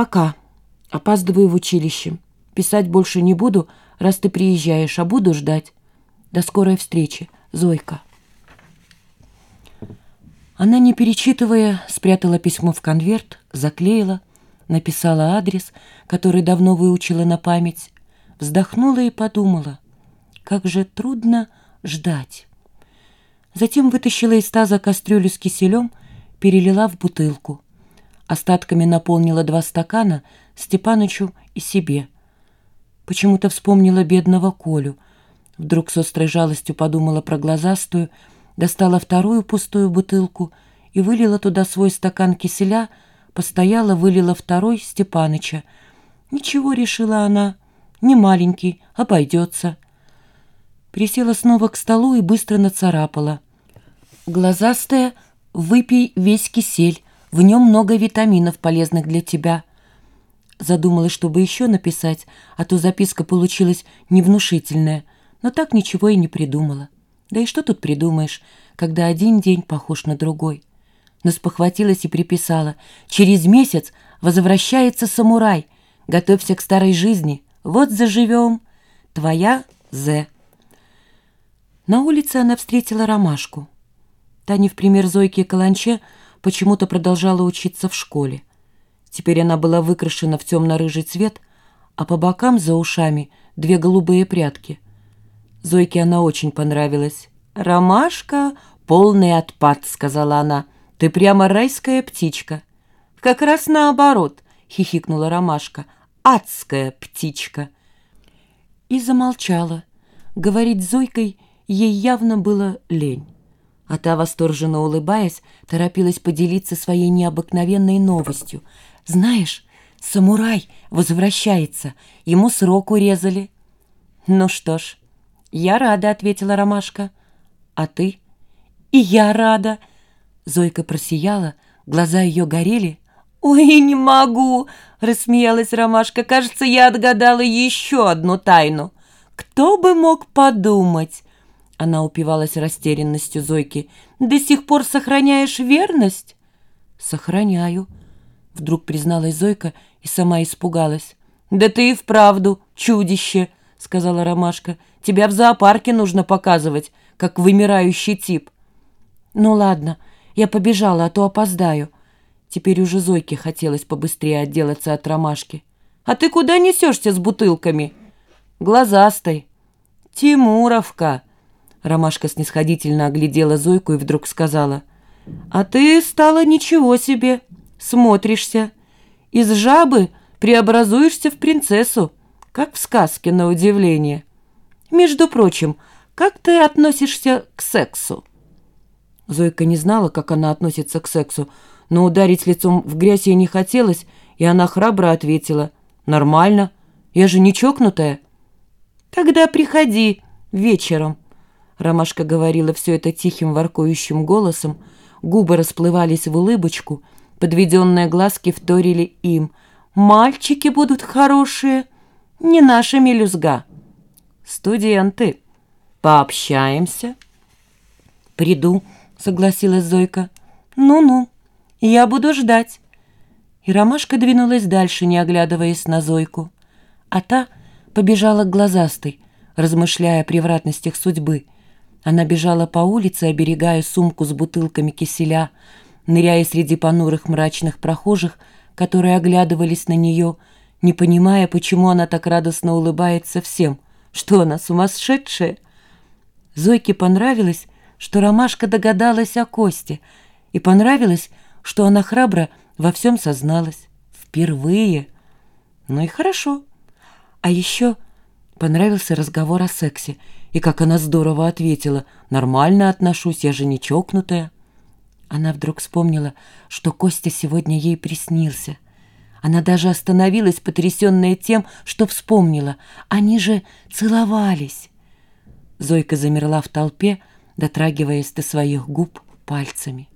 Пока. Опаздываю в училище. Писать больше не буду, раз ты приезжаешь, а буду ждать. До скорой встречи, Зойка. Она, не перечитывая, спрятала письмо в конверт, заклеила, написала адрес, который давно выучила на память, вздохнула и подумала, как же трудно ждать. Затем вытащила из таза кастрюлю с киселем, перелила в бутылку. Остатками наполнила два стакана Степанычу и себе. Почему-то вспомнила бедного Колю. Вдруг с острой жалостью подумала про глазастую, достала вторую пустую бутылку и вылила туда свой стакан киселя, постояла, вылила второй Степаныча. Ничего, решила она, не маленький, обойдется. Присела снова к столу и быстро нацарапала. «Глазастая, выпей весь кисель, в нем много витаминов, полезных для тебя». Задумалась, чтобы еще написать, а то записка получилась невнушительная, но так ничего и не придумала. Да и что тут придумаешь, когда один день похож на другой? Но спохватилась и приписала. «Через месяц возвращается самурай. Готовься к старой жизни. Вот заживем. Твоя З». На улице она встретила ромашку. Та не в пример Зойки Каланче почему-то продолжала учиться в школе. Теперь она была выкрашена в темно-рыжий цвет, а по бокам за ушами две голубые прядки. Зойке она очень понравилась. «Ромашка — полный отпад», — сказала она. «Ты прямо райская птичка». «Как раз наоборот», — хихикнула Ромашка. «Адская птичка». И замолчала. Говорить Зойкой — Ей явно было лень. А та, восторженно улыбаясь, торопилась поделиться своей необыкновенной новостью. «Знаешь, самурай возвращается, ему срок урезали». «Ну что ж, я рада», — ответила Ромашка. «А ты?» «И я рада». Зойка просияла, глаза ее горели. «Ой, не могу!» — рассмеялась Ромашка. «Кажется, я отгадала еще одну тайну. Кто бы мог подумать?» Она упивалась растерянностью Зойки. «До сих пор сохраняешь верность?» «Сохраняю», — вдруг призналась Зойка и сама испугалась. «Да ты и вправду чудище», — сказала Ромашка. «Тебя в зоопарке нужно показывать, как вымирающий тип». «Ну ладно, я побежала, а то опоздаю». Теперь уже Зойке хотелось побыстрее отделаться от Ромашки. «А ты куда несешься с бутылками?» «Глазастой». «Тимуровка», Ромашка снисходительно оглядела Зойку и вдруг сказала. «А ты стала ничего себе, смотришься. Из жабы преобразуешься в принцессу, как в сказке, на удивление. Между прочим, как ты относишься к сексу?» Зойка не знала, как она относится к сексу, но ударить лицом в грязь ей не хотелось, и она храбро ответила. «Нормально, я же не чокнутая». «Тогда приходи вечером», Ромашка говорила все это тихим воркующим голосом, губы расплывались в улыбочку, подведенные глазки вторили им. «Мальчики будут хорошие, не наши мелюзга». «Студенты, пообщаемся?» «Приду», — согласилась Зойка. «Ну-ну, я буду ждать». И Ромашка двинулась дальше, не оглядываясь на Зойку. А та побежала к глазастой, размышляя о превратностях судьбы — она бежала по улице, оберегая сумку с бутылками киселя, ныряя среди понурых мрачных прохожих, которые оглядывались на нее, не понимая, почему она так радостно улыбается всем. Что она, сумасшедшая? Зойке понравилось, что Ромашка догадалась о Косте, и понравилось, что она храбро во всем созналась. Впервые. Ну и хорошо. А еще понравился разговор о сексе — и как она здорово ответила, «Нормально отношусь, я же не чокнутая». Она вдруг вспомнила, что Костя сегодня ей приснился. Она даже остановилась, потрясенная тем, что вспомнила. Они же целовались. Зойка замерла в толпе, дотрагиваясь до своих губ пальцами.